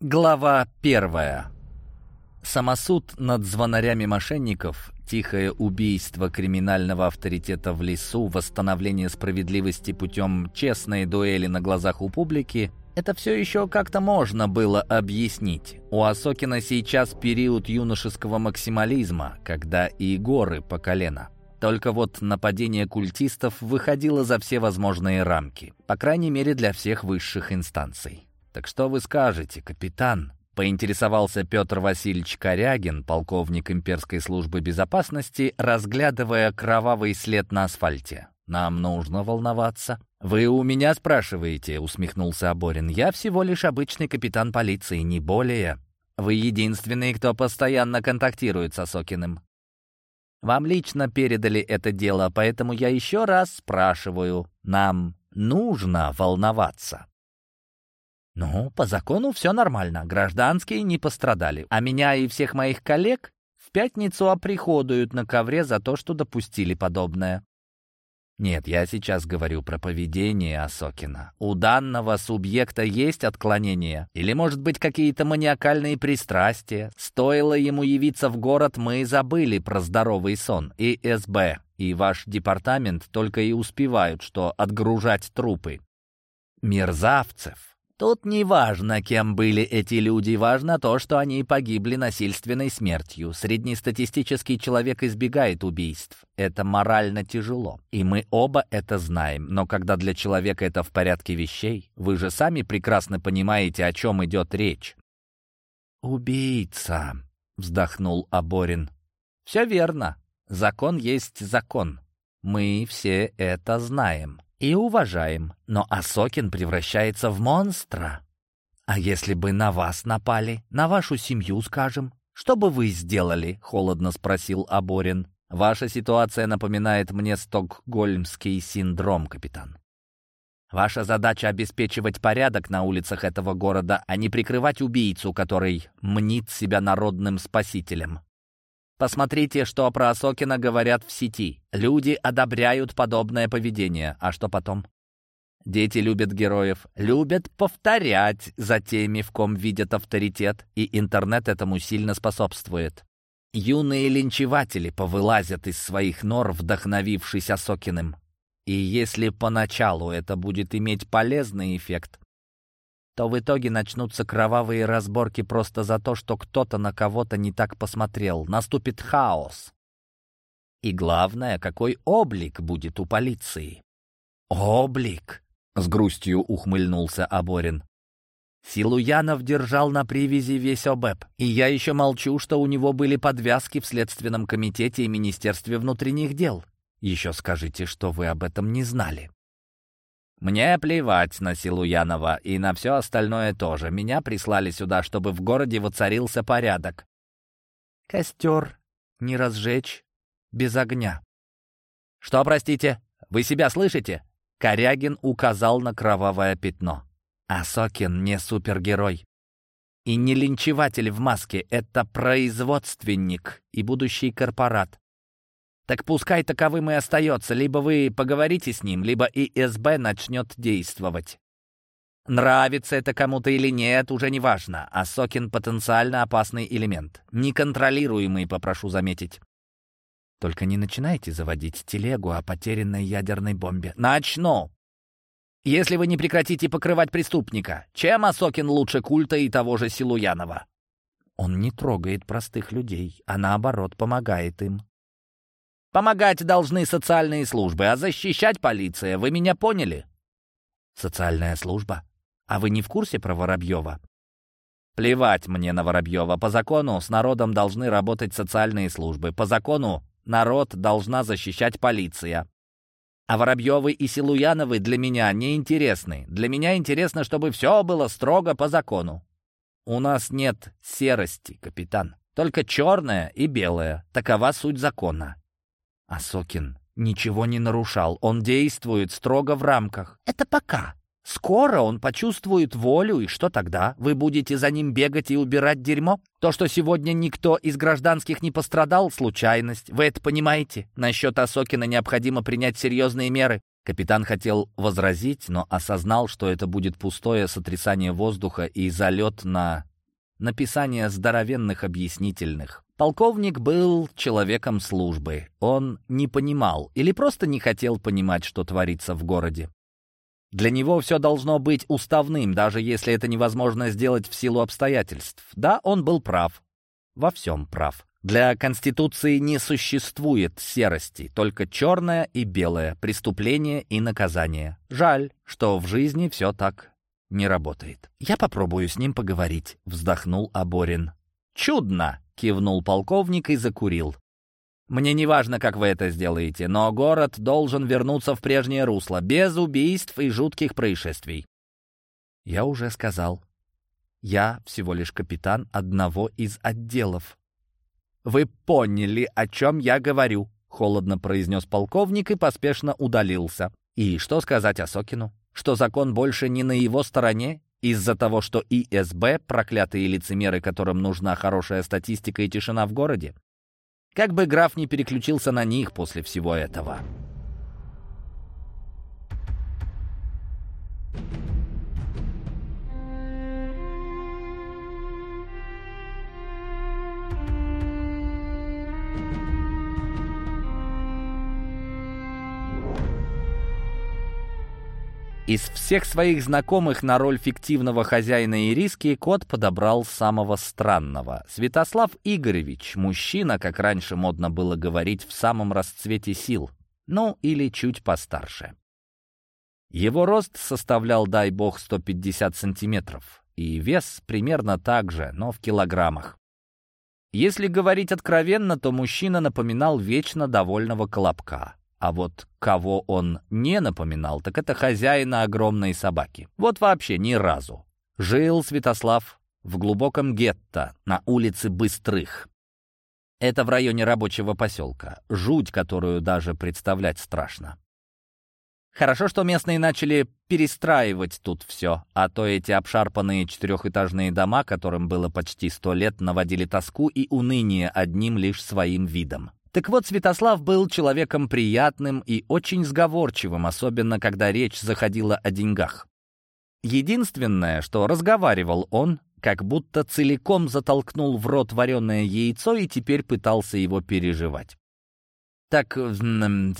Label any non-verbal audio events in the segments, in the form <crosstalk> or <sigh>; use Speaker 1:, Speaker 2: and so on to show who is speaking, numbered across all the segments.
Speaker 1: Глава первая. Самосуд над звонарями мошенников, тихое убийство криминального авторитета в лесу, восстановление справедливости путем честной дуэли на глазах у публики — это все еще как-то можно было объяснить. У Осокина сейчас период юношеского максимализма, когда и горы по колено. Только вот нападение культистов выходило за все возможные рамки, по крайней мере для всех высших инстанций. «Так что вы скажете, капитан?» — поинтересовался Петр Васильевич Корягин, полковник имперской службы безопасности, разглядывая кровавый след на асфальте. «Нам нужно волноваться». «Вы у меня спрашиваете?» — усмехнулся Аборин. «Я всего лишь обычный капитан полиции, не более. Вы единственный, кто постоянно контактирует с Осокиным. Вам лично передали это дело, поэтому я еще раз спрашиваю. Нам нужно волноваться». «Ну, по закону все нормально. Гражданские не пострадали. А меня и всех моих коллег в пятницу оприходуют на ковре за то, что допустили подобное». Нет, я сейчас говорю про поведение Осокина. У данного субъекта есть отклонения? Или, может быть, какие-то маниакальные пристрастия? Стоило ему явиться в город, мы забыли про здоровый сон. И СБ, и ваш департамент только и успевают, что отгружать трупы. Мерзавцев Тут не важно, кем были эти люди, важно то, что они погибли насильственной смертью. Среднестатистический человек избегает убийств. Это морально тяжело. И мы оба это знаем. Но когда для человека это в порядке вещей, вы же сами прекрасно понимаете, о чем идет речь. «Убийца», — вздохнул Аборин. «Все верно. Закон есть закон. Мы все это знаем» и уважаем, но Осокин превращается в монстра. А если бы на вас напали, на вашу семью, скажем, что бы вы сделали?» — холодно спросил Аборин. «Ваша ситуация напоминает мне стокгольмский синдром, капитан. Ваша задача — обеспечивать порядок на улицах этого города, а не прикрывать убийцу, который мнит себя народным спасителем. Посмотрите, что про Осокина говорят в сети. Люди одобряют подобное поведение. А что потом? Дети любят героев, любят повторять за теми, в ком видят авторитет, и интернет этому сильно способствует. Юные линчеватели повылазят из своих нор, вдохновившись Осокиным. И если поначалу это будет иметь полезный эффект, то в итоге начнутся кровавые разборки просто за то, что кто-то на кого-то не так посмотрел. Наступит хаос. И главное, какой облик будет у полиции. «Облик!» — с грустью ухмыльнулся Аборин. Силуянов держал на привязи весь ОБЭП, и я еще молчу, что у него были подвязки в Следственном комитете и Министерстве внутренних дел. Еще скажите, что вы об этом не знали. Мне плевать на Силуянова и на все остальное тоже. Меня прислали сюда, чтобы в городе воцарился порядок. Костер не разжечь без огня. Что, простите, вы себя слышите? Корягин указал на кровавое пятно. Асокин не супергерой. И не линчеватель в маске, это производственник и будущий корпорат. Так пускай таковым и остается. Либо вы поговорите с ним, либо ИСБ начнет действовать. Нравится это кому-то или нет, уже не важно. А Сокин — потенциально опасный элемент. Неконтролируемый, попрошу заметить. Только не начинайте заводить телегу о потерянной ядерной бомбе. Начну! Если вы не прекратите покрывать преступника, чем Асокин лучше культа и того же Силуянова? Он не трогает простых людей, а наоборот помогает им. Помогать должны социальные службы, а защищать полиция. Вы меня поняли? Социальная служба? А вы не в курсе про Воробьева? Плевать мне на Воробьева. По закону с народом должны работать социальные службы. По закону народ должна защищать полиция. А Воробьевы и Силуяновы для меня не интересны. Для меня интересно, чтобы все было строго по закону. У нас нет серости, капитан. Только черное и белое. Такова суть закона. А Сокин ничего не нарушал. Он действует строго в рамках. Это пока. Скоро он почувствует волю, и что тогда? Вы будете за ним бегать и убирать дерьмо? То, что сегодня никто из гражданских не пострадал, случайность. Вы это понимаете? Насчет Осокина необходимо принять серьезные меры. Капитан хотел возразить, но осознал, что это будет пустое сотрясание воздуха и залет на написание здоровенных объяснительных. Полковник был человеком службы. Он не понимал или просто не хотел понимать, что творится в городе. Для него все должно быть уставным, даже если это невозможно сделать в силу обстоятельств. Да, он был прав. Во всем прав. Для Конституции не существует серости, только черное и белое, преступление и наказание. Жаль, что в жизни все так не работает. «Я попробую с ним поговорить», — вздохнул Аборин. «Чудно!» — кивнул полковник и закурил. «Мне не важно, как вы это сделаете, но город должен вернуться в прежнее русло, без убийств и жутких происшествий». «Я уже сказал. Я всего лишь капитан одного из отделов». «Вы поняли, о чем я говорю», — холодно произнес полковник и поспешно удалился. «И что сказать о Сокину? Что закон больше не на его стороне? Из-за того, что ИСБ — проклятые лицемеры, которым нужна хорошая статистика и тишина в городе? Как бы граф не переключился на них после всего этого. Из всех своих знакомых на роль фиктивного хозяина Ириски кот подобрал самого странного. Святослав Игоревич, мужчина, как раньше модно было говорить, в самом расцвете сил. Ну, или чуть постарше. Его рост составлял, дай бог, 150 сантиметров. И вес примерно так же, но в килограммах. Если говорить откровенно, то мужчина напоминал вечно довольного колобка. А вот кого он не напоминал, так это хозяина огромной собаки. Вот вообще ни разу. Жил Святослав в глубоком гетто на улице Быстрых. Это в районе рабочего поселка. Жуть, которую даже представлять страшно. Хорошо, что местные начали перестраивать тут все, а то эти обшарпанные четырехэтажные дома, которым было почти сто лет, наводили тоску и уныние одним лишь своим видом. Так вот, Святослав был человеком приятным и очень сговорчивым, особенно когда речь заходила о деньгах. Единственное, что разговаривал он, как будто целиком затолкнул в рот вареное яйцо и теперь пытался его переживать. «Так, вам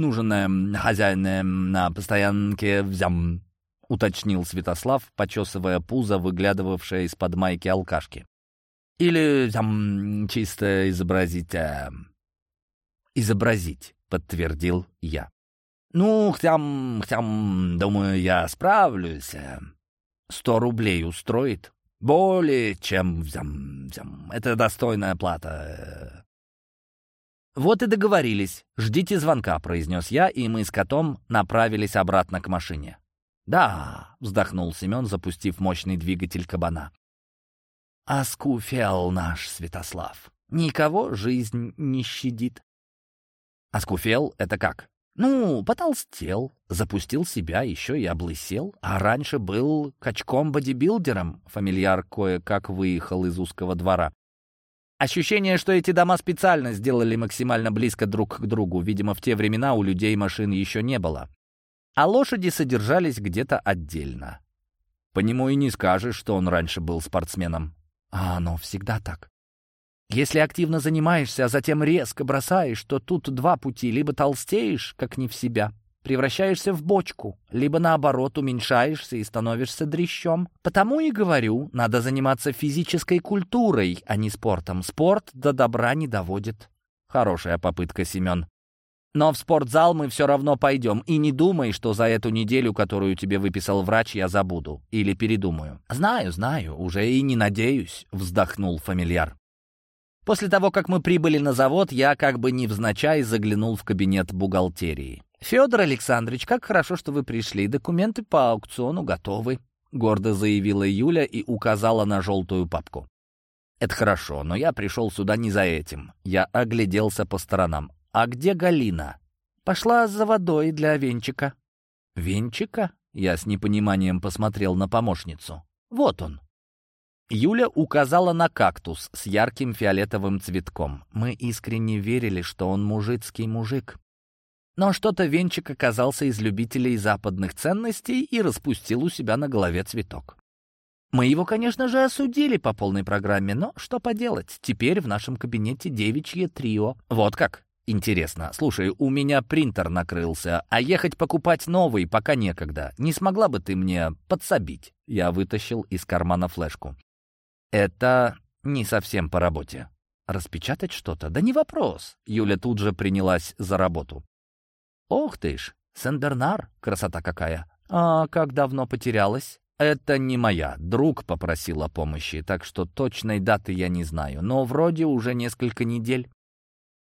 Speaker 1: нужен хозяин на постоянке взям», — уточнил Святослав, почесывая пузо, выглядывавшее из-под майки алкашки. Или там чисто изобразить... А... Изобразить, подтвердил я. Ну, хтям, хтям, думаю, я справлюсь. Э. Сто рублей устроит? Более чем взям, взям. Это достойная плата. Вот и договорились. Ждите звонка, произнес я, и мы с котом направились обратно к машине. «Да», — вздохнул Семен, запустив мощный двигатель кабана. Аскуфел наш Святослав. Никого жизнь не щадит. Аскуфел — это как? Ну, потолстел, запустил себя, еще и облысел, а раньше был качком-бодибилдером. Фамильяр кое-как выехал из узкого двора. Ощущение, что эти дома специально сделали максимально близко друг к другу. Видимо, в те времена у людей машин еще не было. А лошади содержались где-то отдельно. По нему и не скажешь, что он раньше был спортсменом. А оно всегда так. Если активно занимаешься, а затем резко бросаешь, то тут два пути. Либо толстеешь, как не в себя, превращаешься в бочку, либо наоборот уменьшаешься и становишься дрящом. Потому и говорю, надо заниматься физической культурой, а не спортом. Спорт до добра не доводит. Хорошая попытка, Семен. Но в спортзал мы все равно пойдем. И не думай, что за эту неделю, которую тебе выписал врач, я забуду. Или передумаю. Знаю, знаю, уже и не надеюсь, вздохнул фамильяр. После того, как мы прибыли на завод, я как бы невзначай заглянул в кабинет бухгалтерии. «Федор Александрович, как хорошо, что вы пришли. Документы по аукциону готовы», — гордо заявила Юля и указала на желтую папку. «Это хорошо, но я пришел сюда не за этим». Я огляделся по сторонам. «А где Галина?» «Пошла за водой для венчика». «Венчика?» Я с непониманием посмотрел на помощницу. «Вот он». Юля указала на кактус с ярким фиолетовым цветком. Мы искренне верили, что он мужицкий мужик. Но что-то Венчик оказался из любителей западных ценностей и распустил у себя на голове цветок. Мы его, конечно же, осудили по полной программе, но что поделать, теперь в нашем кабинете девичье трио. Вот как. Интересно. Слушай, у меня принтер накрылся, а ехать покупать новый пока некогда. Не смогла бы ты мне подсобить? Я вытащил из кармана флешку. Это не совсем по работе. Распечатать что-то? Да не вопрос. Юля тут же принялась за работу. Ох ты ж, Сен-Бернар, красота какая. А как давно потерялась? Это не моя. Друг попросил о помощи, так что точной даты я не знаю, но вроде уже несколько недель.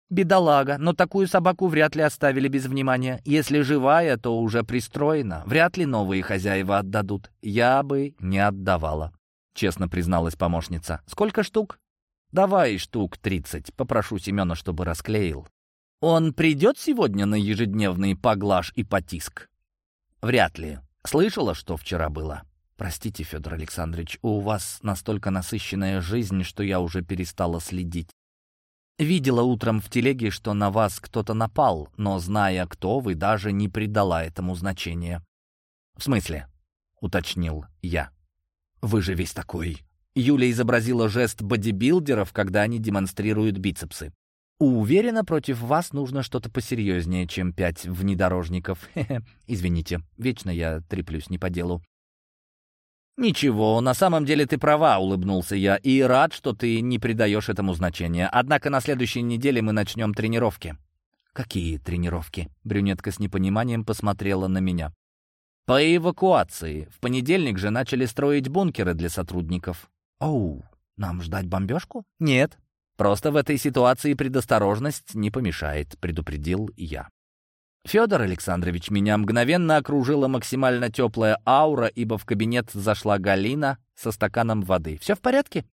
Speaker 1: Бедолага, но такую собаку вряд ли оставили без внимания. Если живая, то уже пристроена. Вряд ли новые хозяева отдадут. Я бы не отдавала, честно призналась помощница. Сколько штук? Давай штук тридцать. Попрошу Семена, чтобы расклеил. Он придет сегодня на ежедневный поглаж и потиск? Вряд ли. Слышала, что вчера было? «Простите, Федор Александрович, у вас настолько насыщенная жизнь, что я уже перестала следить. Видела утром в телеге, что на вас кто-то напал, но, зная, кто вы, даже не придала этому значения». «В смысле?» — уточнил я. «Вы же весь такой...» Юля изобразила жест бодибилдеров, когда они демонстрируют бицепсы. «Уверена, против вас нужно что-то посерьезнее, чем пять внедорожников. <laughs> Извините, вечно я треплюсь не по делу. «Ничего, на самом деле ты права», — улыбнулся я, «и рад, что ты не придаешь этому значения. Однако на следующей неделе мы начнем тренировки». «Какие тренировки?» — брюнетка с непониманием посмотрела на меня. «По эвакуации. В понедельник же начали строить бункеры для сотрудников». «Оу, нам ждать бомбежку?» «Нет. Просто в этой ситуации предосторожность не помешает», — предупредил я. Федор Александрович, меня мгновенно окружила максимально теплая аура, ибо в кабинет зашла Галина со стаканом воды. «Все в порядке?»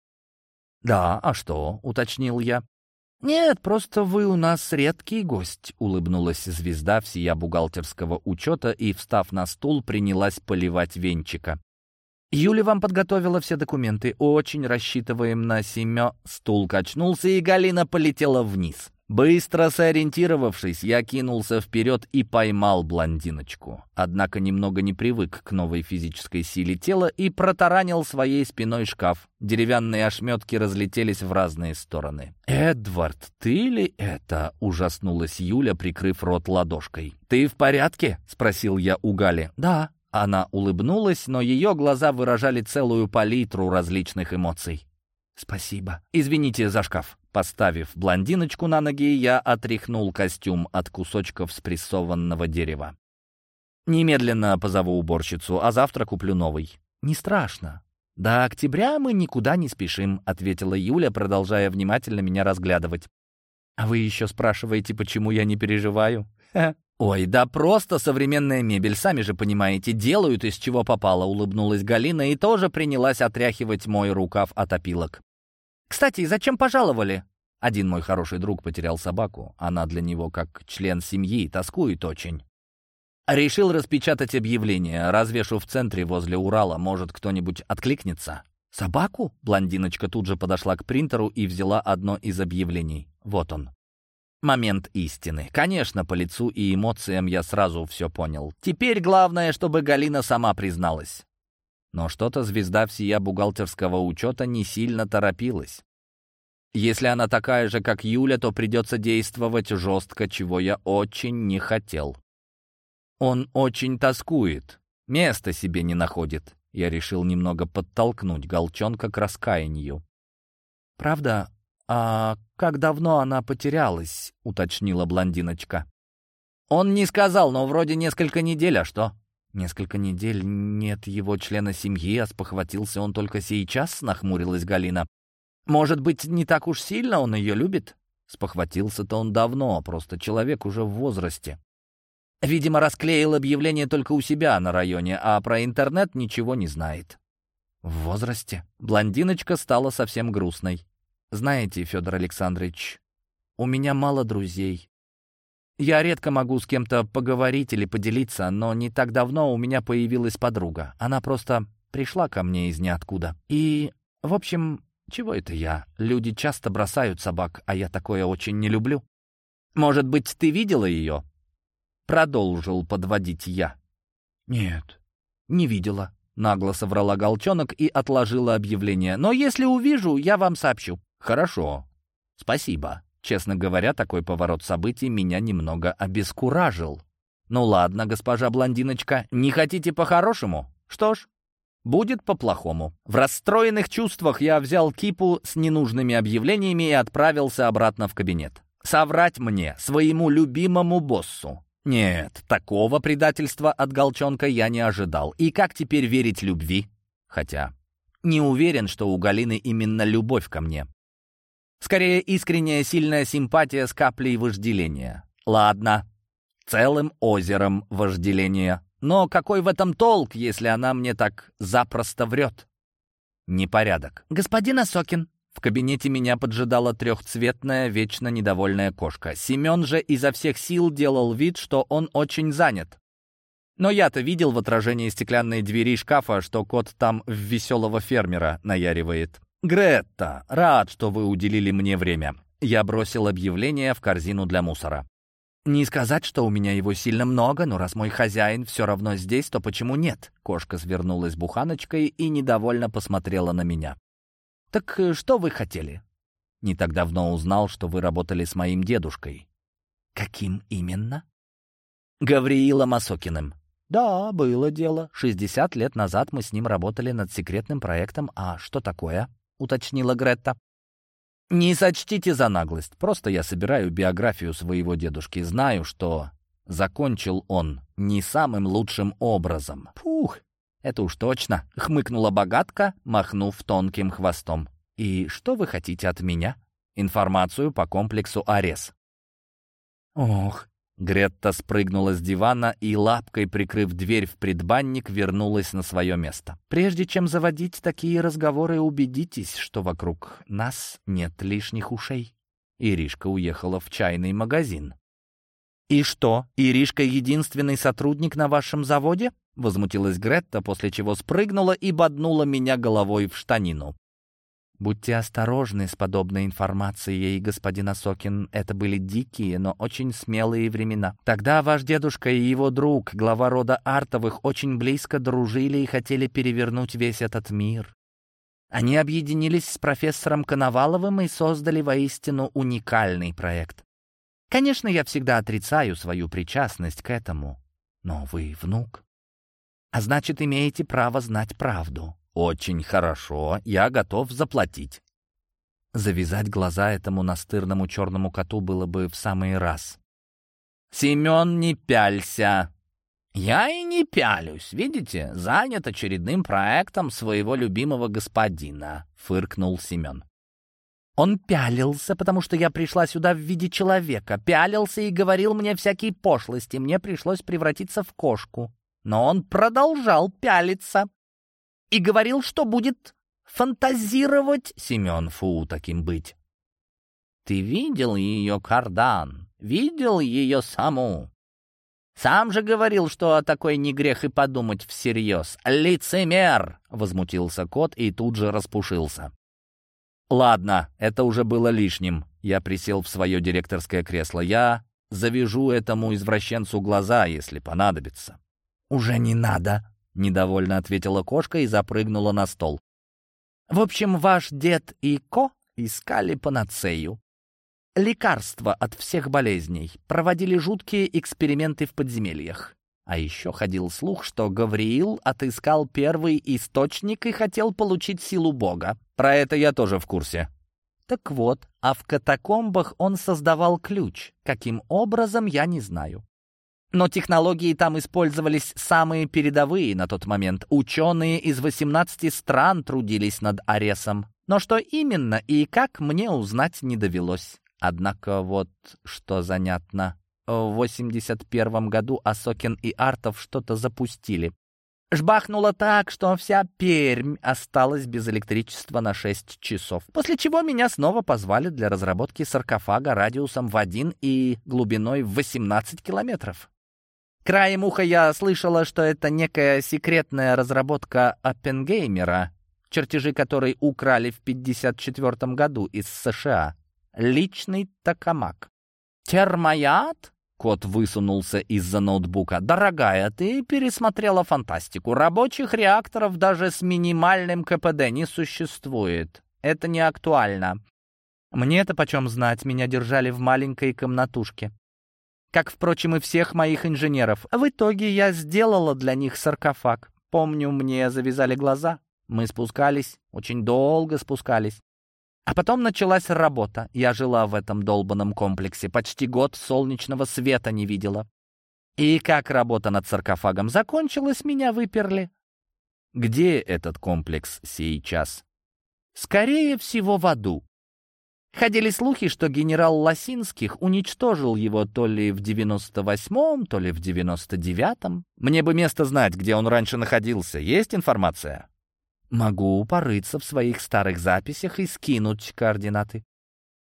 Speaker 1: «Да, а что?» — уточнил я. «Нет, просто вы у нас редкий гость», — улыбнулась звезда всея бухгалтерского учета и, встав на стул, принялась поливать венчика. «Юля вам подготовила все документы. Очень рассчитываем на семё». Стул качнулся, и Галина полетела вниз. Быстро сориентировавшись, я кинулся вперед и поймал блондиночку. Однако немного не привык к новой физической силе тела и протаранил своей спиной шкаф. Деревянные ошметки разлетелись в разные стороны. «Эдвард, ты ли это?» — ужаснулась Юля, прикрыв рот ладошкой. «Ты в порядке?» — спросил я у Гали. «Да». Она улыбнулась, но ее глаза выражали целую палитру различных эмоций. «Спасибо. Извините за шкаф». Поставив блондиночку на ноги, я отряхнул костюм от кусочков спрессованного дерева. «Немедленно позову уборщицу, а завтра куплю новый». «Не страшно. До октября мы никуда не спешим», — ответила Юля, продолжая внимательно меня разглядывать. «А вы еще спрашиваете, почему я не переживаю?» «Ой, да просто современная мебель, сами же понимаете, делают из чего попало», — улыбнулась Галина и тоже принялась отряхивать мой рукав от опилок. «Кстати, зачем пожаловали?» Один мой хороший друг потерял собаку. Она для него как член семьи, тоскует очень. Решил распечатать объявление. Развешу в центре возле Урала. Может, кто-нибудь откликнется? «Собаку?» Блондиночка тут же подошла к принтеру и взяла одно из объявлений. Вот он. Момент истины. Конечно, по лицу и эмоциям я сразу все понял. Теперь главное, чтобы Галина сама призналась. Но что-то звезда всея бухгалтерского учета не сильно торопилась. Если она такая же, как Юля, то придется действовать жестко, чего я очень не хотел. Он очень тоскует, места себе не находит. Я решил немного подтолкнуть Голчонка к раскаянию. «Правда? А как давно она потерялась?» — уточнила блондиночка. «Он не сказал, но вроде несколько недель, а что?» Несколько недель нет его члена семьи, а спохватился он только сейчас, нахмурилась Галина. Может быть, не так уж сильно он ее любит? Спохватился-то он давно, просто человек уже в возрасте. Видимо, расклеил объявление только у себя на районе, а про интернет ничего не знает. В возрасте? Блондиночка стала совсем грустной. Знаете, Федор Александрович, у меня мало друзей. Я редко могу с кем-то поговорить или поделиться, но не так давно у меня появилась подруга. Она просто пришла ко мне из ниоткуда. И, в общем, чего это я? Люди часто бросают собак, а я такое очень не люблю. Может быть, ты видела ее? Продолжил подводить я. Нет, не видела. нагло соврала Голчонок и отложила объявление. «Но если увижу, я вам сообщу». «Хорошо. Спасибо». Честно говоря, такой поворот событий меня немного обескуражил. «Ну ладно, госпожа блондиночка, не хотите по-хорошему? Что ж, будет по-плохому». В расстроенных чувствах я взял кипу с ненужными объявлениями и отправился обратно в кабинет. Соврать мне, своему любимому боссу. Нет, такого предательства от Голчонка я не ожидал. И как теперь верить любви? Хотя не уверен, что у Галины именно любовь ко мне. Скорее, искренняя сильная симпатия с каплей вожделения. Ладно, целым озером вожделения. Но какой в этом толк, если она мне так запросто врет? Непорядок. «Господин Осокин!» В кабинете меня поджидала трехцветная, вечно недовольная кошка. Семен же изо всех сил делал вид, что он очень занят. Но я-то видел в отражении стеклянной двери шкафа, что кот там в веселого фермера наяривает. «Гретта, рад, что вы уделили мне время». Я бросил объявление в корзину для мусора. «Не сказать, что у меня его сильно много, но раз мой хозяин все равно здесь, то почему нет?» Кошка свернулась буханочкой и недовольно посмотрела на меня. «Так э, что вы хотели?» «Не так давно узнал, что вы работали с моим дедушкой». «Каким именно?» «Гавриилом Осокиным». «Да, было дело. Шестьдесят лет назад мы с ним работали над секретным проектом. А что такое?» — уточнила Гретта. «Не сочтите за наглость. Просто я собираю биографию своего дедушки. Знаю, что закончил он не самым лучшим образом». «Фух, это уж точно», — хмыкнула богатка, махнув тонким хвостом. «И что вы хотите от меня?» «Информацию по комплексу Арес». «Ох, Гретта спрыгнула с дивана и, лапкой прикрыв дверь в предбанник, вернулась на свое место. «Прежде чем заводить такие разговоры, убедитесь, что вокруг нас нет лишних ушей». Иришка уехала в чайный магазин. «И что, Иришка единственный сотрудник на вашем заводе?» Возмутилась Гретта, после чего спрыгнула и боднула меня головой в штанину. Будьте осторожны с подобной информацией, господин Осокин. Это были дикие, но очень смелые времена. Тогда ваш дедушка и его друг, глава рода Артовых, очень близко дружили и хотели перевернуть весь этот мир. Они объединились с профессором Коноваловым и создали воистину уникальный проект. Конечно, я всегда отрицаю свою причастность к этому, но вы внук. А значит, имеете право знать правду. «Очень хорошо, я готов заплатить». Завязать глаза этому настырному черному коту было бы в самый раз. «Семен, не пялься!» «Я и не пялюсь, видите, занят очередным проектом своего любимого господина», — фыркнул Семен. Он пялился, потому что я пришла сюда в виде человека, пялился и говорил мне всякие пошлости, мне пришлось превратиться в кошку. Но он продолжал пялиться и говорил, что будет фантазировать Семен Фу таким быть. Ты видел ее, Кардан? Видел ее саму? Сам же говорил, что о такой не грех и подумать всерьез. «Лицемер!» — возмутился кот и тут же распушился. «Ладно, это уже было лишним». Я присел в свое директорское кресло. «Я завяжу этому извращенцу глаза, если понадобится». «Уже не надо», Недовольно ответила кошка и запрыгнула на стол. В общем, ваш дед и Ко искали панацею. Лекарства от всех болезней. Проводили жуткие эксперименты в подземельях. А еще ходил слух, что Гавриил отыскал первый источник и хотел получить силу Бога. Про это я тоже в курсе. Так вот, а в катакомбах он создавал ключ. Каким образом, я не знаю. Но технологии там использовались самые передовые на тот момент. Ученые из 18 стран трудились над Аресом. Но что именно и как, мне узнать не довелось. Однако вот что занятно. В 81 году Асокин и Артов что-то запустили. Жбахнуло так, что вся Пермь осталась без электричества на 6 часов. После чего меня снова позвали для разработки саркофага радиусом в 1 и глубиной в 18 километров. Краем уха я слышала, что это некая секретная разработка Оппенгеймера, чертежи которой украли в 1954 году из США. Личный токамак. Термояд? Кот высунулся из-за ноутбука. «Дорогая, ты пересмотрела фантастику. Рабочих реакторов даже с минимальным КПД не существует. Это не актуально. Мне-то почем знать, меня держали в маленькой комнатушке. Как, впрочем, и всех моих инженеров. В итоге я сделала для них саркофаг. Помню, мне завязали глаза. Мы спускались, очень долго спускались. А потом началась работа. Я жила в этом долбанном комплексе. Почти год солнечного света не видела. И как работа над саркофагом закончилась, меня выперли.
Speaker 2: Где этот комплекс сейчас?
Speaker 1: Скорее всего, в аду. Ходили слухи, что генерал Лосинских уничтожил его то ли в 98-м, то ли в 99-м.
Speaker 2: Мне бы место знать, где он раньше находился. Есть информация?
Speaker 1: Могу порыться в своих старых записях и скинуть координаты.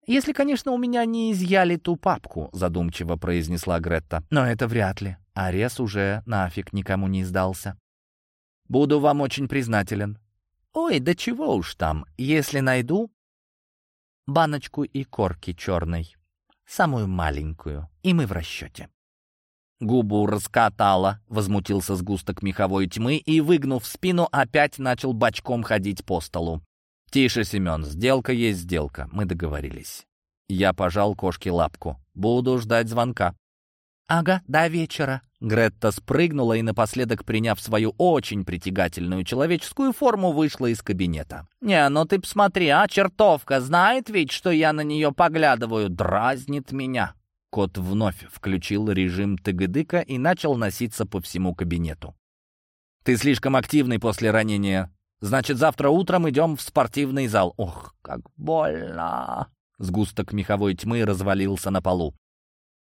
Speaker 1: «Если, конечно, у меня не изъяли ту папку», — задумчиво произнесла Гретта. «Но это вряд ли. Арес уже нафиг никому не сдался. Буду вам очень признателен». «Ой, да чего уж там. Если найду, баночку и корки черной, самую маленькую, и мы в расчете».
Speaker 2: Губу раскатала, возмутился сгусток меховой тьмы и, выгнув спину, опять начал бочком ходить по столу. «Тише, Семен, сделка есть сделка, мы договорились». Я пожал кошке лапку. «Буду ждать звонка».
Speaker 1: «Ага, до вечера». Гретта спрыгнула и, напоследок приняв свою очень притягательную человеческую форму, вышла из кабинета. «Не, ну ты посмотри, а, чертовка, знает ведь, что я на нее поглядываю, дразнит меня».
Speaker 2: Кот вновь включил режим тыгыдыка и начал носиться по всему кабинету. «Ты слишком активный после ранения. Значит, завтра утром идем в спортивный зал».
Speaker 1: «Ох, как больно!»
Speaker 2: Сгусток меховой тьмы развалился на полу.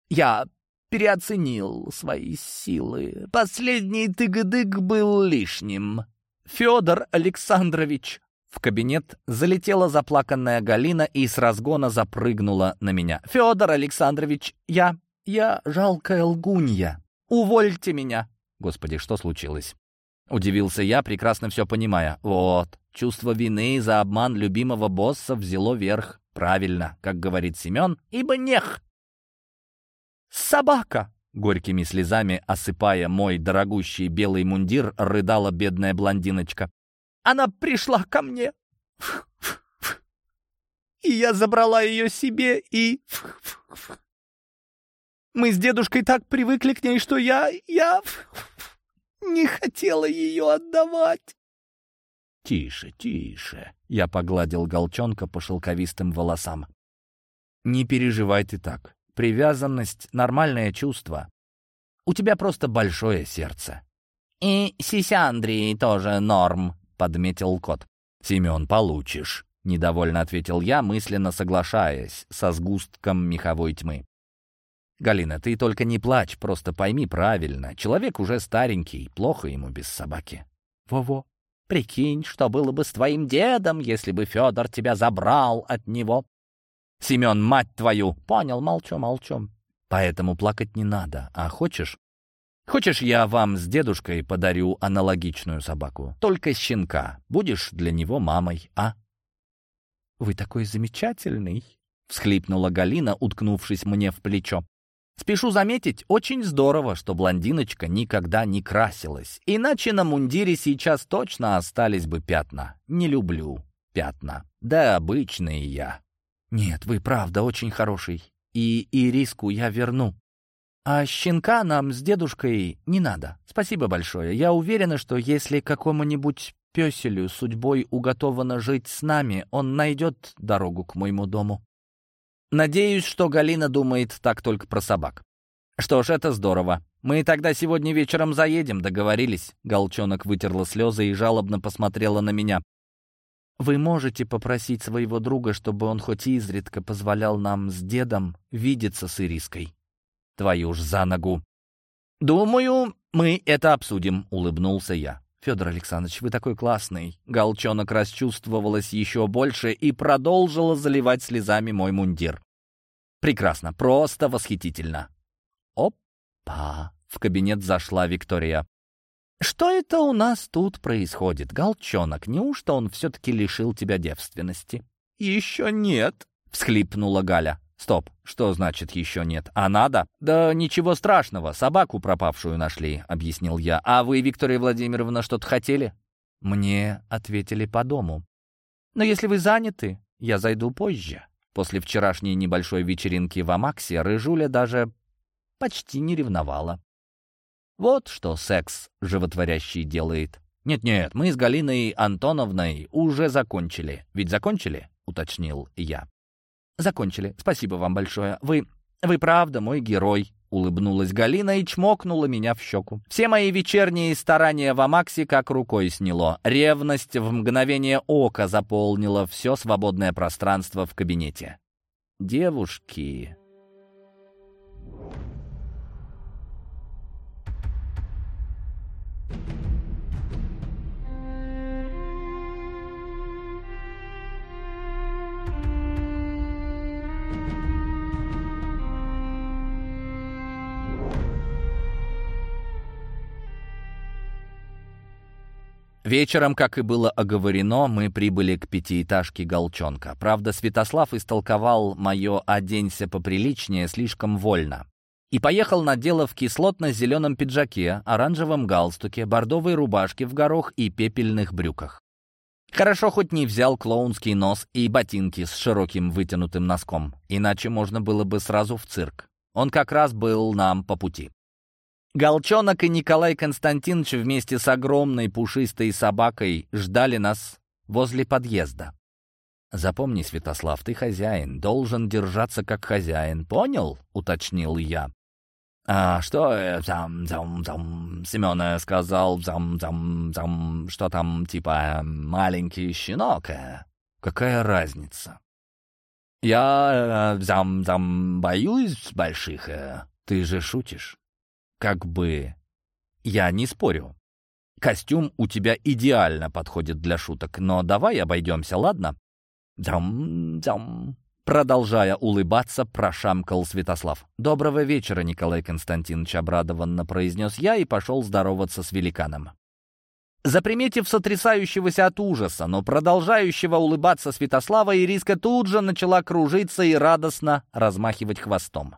Speaker 1: «Я переоценил свои силы. Последний тыгыдык был лишним. Федор Александрович, в кабинет залетела заплаканная Галина и с разгона запрыгнула на меня. «Федор Александрович, я... я жалкая лгунья. Увольте меня!»
Speaker 2: Господи, что случилось? Удивился я, прекрасно все понимая. Вот, чувство вины за обман любимого босса взяло верх. Правильно, как говорит Семен, ибо нех.
Speaker 1: «Собака!»
Speaker 2: Горькими слезами, осыпая мой дорогущий белый мундир, рыдала бедная блондиночка.
Speaker 1: Она пришла ко мне. И я забрала ее себе, и... Мы с дедушкой так привыкли к ней, что я... я... не хотела ее отдавать.
Speaker 2: «Тише, тише!» — я погладил Голчонка по шелковистым волосам. «Не переживай ты так. Привязанность — нормальное чувство. У тебя просто большое сердце».
Speaker 1: «И Сисяндрии тоже норм», —
Speaker 2: подметил кот. «Семен, получишь», — недовольно ответил я, мысленно соглашаясь со сгустком меховой тьмы. «Галина, ты только не плачь, просто пойми правильно. Человек уже старенький, плохо ему без собаки».
Speaker 1: «Во-во, прикинь, что было бы с твоим дедом, если бы Федор тебя забрал от него».
Speaker 2: «Семен, мать твою!»
Speaker 1: «Понял, молчу, молчу».
Speaker 2: «Поэтому плакать не надо. А хочешь, Хочешь, я вам с дедушкой подарю аналогичную собаку? Только щенка. Будешь для него мамой, а?»
Speaker 1: «Вы такой замечательный!»
Speaker 2: — всхлипнула Галина, уткнувшись мне в плечо. Спешу заметить, очень здорово, что блондиночка никогда не красилась. Иначе на мундире сейчас точно остались бы пятна. Не люблю пятна. Да обычные я.
Speaker 1: Нет, вы правда очень хороший. И Ириску я верну. А щенка нам с дедушкой не надо. Спасибо большое. Я уверена, что если какому-нибудь песелю судьбой уготовано жить с нами, он найдет дорогу к моему дому.
Speaker 2: Надеюсь, что Галина думает так только про собак. Что ж, это здорово. Мы тогда сегодня вечером заедем, договорились. Голчонок вытерла слезы и жалобно посмотрела на меня.
Speaker 1: Вы можете попросить своего друга, чтобы он хоть изредка позволял нам с дедом видеться с Ириской.
Speaker 2: Твою ж за ногу. «Думаю, мы это обсудим», — улыбнулся я.
Speaker 1: «Федор Александрович, вы такой классный!» Галчонок расчувствовалась еще больше и продолжила заливать слезами мой мундир.
Speaker 2: «Прекрасно, просто восхитительно!»
Speaker 1: «Опа!» — в кабинет зашла Виктория. «Что это у нас тут происходит, Галчонок? Неужто он все-таки лишил тебя девственности?»
Speaker 2: «Еще нет!» — всхлипнула Галя. Стоп, что значит еще нет? А надо? Да ничего страшного, собаку пропавшую нашли, объяснил я. А вы, Виктория Владимировна, что-то хотели? Мне ответили по дому. Но если вы заняты, я зайду позже. После вчерашней небольшой вечеринки в Амаксе Рыжуля даже почти не ревновала. Вот что секс животворящий делает. «Нет-нет, мы с Галиной Антоновной уже закончили. Ведь закончили?» — уточнил я. «Закончили. Спасибо вам большое. Вы... вы правда мой герой», — улыбнулась Галина и чмокнула меня в щеку. Все мои вечерние старания в Амаксе как рукой сняло. Ревность в мгновение ока заполнила все свободное пространство в кабинете. «Девушки...» Вечером, как и было оговорено, мы прибыли к пятиэтажке Голчонка. Правда, Святослав истолковал мое «оденься поприличнее» слишком вольно. И поехал на дело в кислотно-зеленом пиджаке, оранжевом галстуке, бордовой рубашке в горох и пепельных брюках. Хорошо хоть не взял клоунский нос и ботинки с широким вытянутым носком, иначе можно было бы сразу в цирк. Он как раз был нам по пути. Голчонок и Николай Константинович вместе с огромной пушистой собакой ждали нас возле подъезда. «Запомни, Святослав, ты хозяин, должен держаться как хозяин, понял?» — уточнил я. «А что э, зам, зам, зам, Семен сказал, зам, зам, зам, что там, типа, маленький щенок?» э?» «Какая разница?» «Я, э, зам, зам, боюсь больших, ты же шутишь?» Как бы... Я не спорю. Костюм у тебя идеально подходит для шуток, но давай обойдемся, ладно? Дзам-дзам. Продолжая улыбаться, прошамкал Святослав. «Доброго вечера, Николай Константинович», — обрадованно произнес я и пошел здороваться с великаном. Заприметив сотрясающегося от ужаса, но продолжающего улыбаться Святослава, Ириска тут же начала кружиться и радостно размахивать хвостом.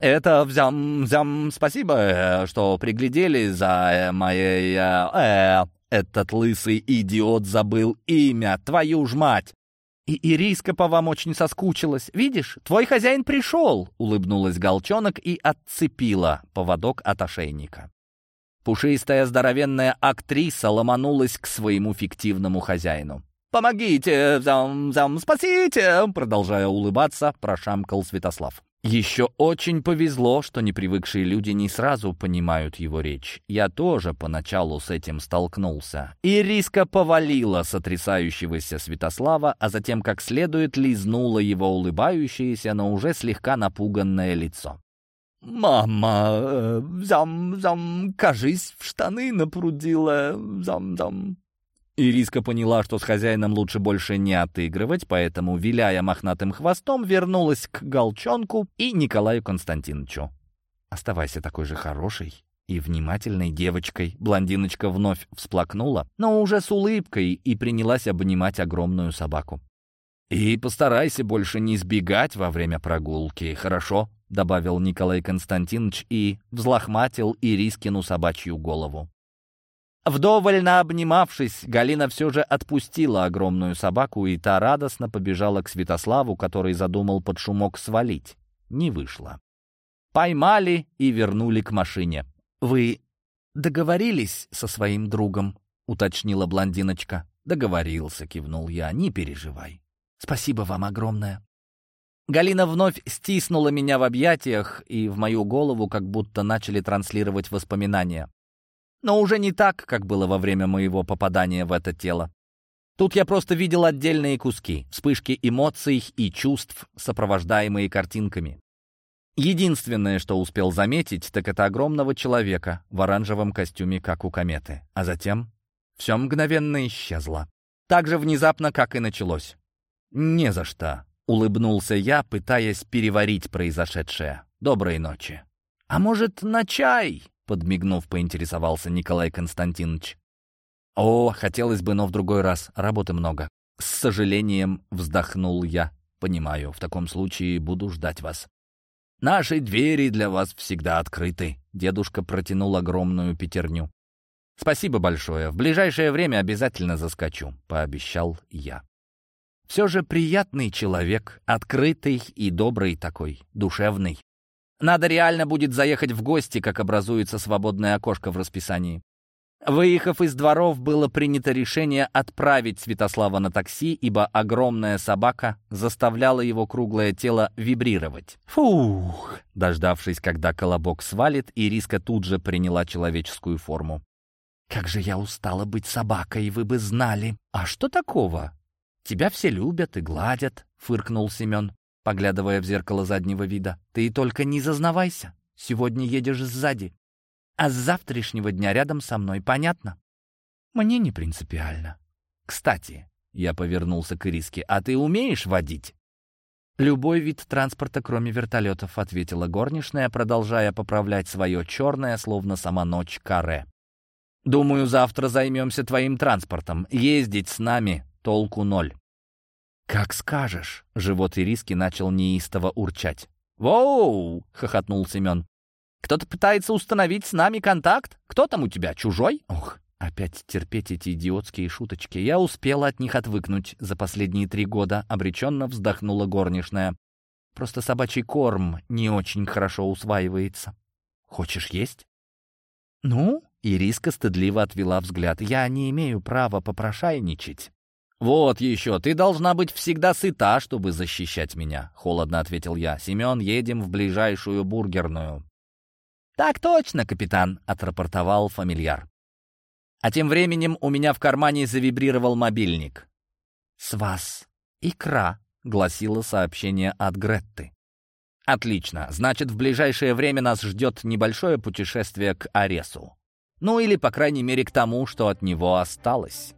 Speaker 2: «Это взям, взям, спасибо, э, что приглядели за э, моей... Э, э, этот лысый идиот забыл имя, твою ж мать!» «И Ириска по вам очень соскучилась. Видишь, твой хозяин пришел!» — улыбнулась Голчонок и отцепила поводок от ошейника. Пушистая здоровенная актриса ломанулась к своему фиктивному хозяину. «Помогите! Зам, зам, спасите!» Продолжая улыбаться, прошамкал Святослав. Еще очень повезло, что непривыкшие люди не сразу понимают его речь. Я тоже поначалу с этим столкнулся. И риска повалила сотрясающегося Святослава, а затем как следует лизнула его улыбающееся, но уже слегка напуганное лицо. «Мама, зам-зам, кажись, в штаны напрудила, зам-зам». Ириска поняла, что с хозяином лучше больше не отыгрывать, поэтому, виляя мохнатым хвостом, вернулась к Голчонку и Николаю Константиновичу. «Оставайся такой же хорошей и внимательной девочкой». Блондиночка вновь всплакнула, но уже с улыбкой и принялась обнимать огромную собаку. «И постарайся больше не сбегать во время прогулки, хорошо?» — добавил Николай Константинович и взлохматил Ирискину собачью голову. Вдоволь обнимавшись, Галина все же отпустила огромную собаку, и та радостно побежала к Святославу, который задумал под шумок свалить. Не вышло. Поймали и вернули к машине. «Вы договорились со своим другом?» — уточнила блондиночка. «Договорился», — кивнул я, — «не переживай. Спасибо вам огромное». Галина вновь стиснула меня в объятиях, и в мою голову как будто начали транслировать воспоминания но уже не так, как было во время моего попадания в это тело. Тут я просто видел отдельные куски, вспышки эмоций и чувств, сопровождаемые картинками. Единственное, что успел заметить, так это огромного человека в оранжевом костюме, как у кометы. А затем все мгновенно исчезло. Так же внезапно, как и началось. «Не за что», — улыбнулся я, пытаясь переварить произошедшее. «Доброй ночи». «А может, на чай?» Подмигнув, поинтересовался Николай Константинович. «О, хотелось бы, но в другой раз. Работы много». С сожалением вздохнул я. «Понимаю, в таком случае буду ждать вас». «Наши двери для вас всегда открыты», — дедушка протянул огромную пятерню. «Спасибо большое. В ближайшее время обязательно заскочу», — пообещал я. Все же приятный человек, открытый и добрый такой, душевный. Надо реально будет заехать в гости, как образуется свободное окошко в расписании. Выехав из дворов, было принято решение отправить Святослава на такси, ибо огромная собака заставляла его круглое тело вибрировать. Фух! Дождавшись, когда колобок свалит, Ириска тут же приняла человеческую форму. «Как же я устала быть собакой, вы бы знали!» «А что такого?» «Тебя все любят и гладят», — фыркнул Семен, поглядывая в зеркало заднего вида. «Ты только не зазнавайся. Сегодня едешь сзади. А с завтрашнего дня рядом со мной, понятно?» «Мне не принципиально. Кстати, я повернулся к Ириске, а ты умеешь водить?» «Любой вид транспорта, кроме вертолетов», — ответила горничная, продолжая поправлять свое черное, словно сама ночь, каре. «Думаю, завтра займемся твоим транспортом. Ездить с нами толку ноль. «Как скажешь!» — живот Ириски начал неистово урчать. «Воу!» — хохотнул Семен. «Кто-то пытается установить с нами контакт? Кто там у тебя, чужой?» «Ох, опять терпеть эти идиотские шуточки. Я успела от них отвыкнуть за последние три года», — обреченно вздохнула горничная. «Просто собачий корм не очень хорошо усваивается. Хочешь есть?» «Ну?» — Ириска стыдливо отвела взгляд. «Я не имею права попрошайничать». «Вот еще, ты должна быть всегда сыта, чтобы защищать меня», — холодно ответил я. «Семен, едем в ближайшую бургерную». «Так точно, капитан», — отрапортовал фамильяр. А тем временем у меня в кармане завибрировал мобильник. «С вас икра», — гласило сообщение от Гретты. «Отлично. Значит, в ближайшее время нас ждет небольшое путешествие к Аресу. Ну или, по крайней мере, к тому, что от него осталось».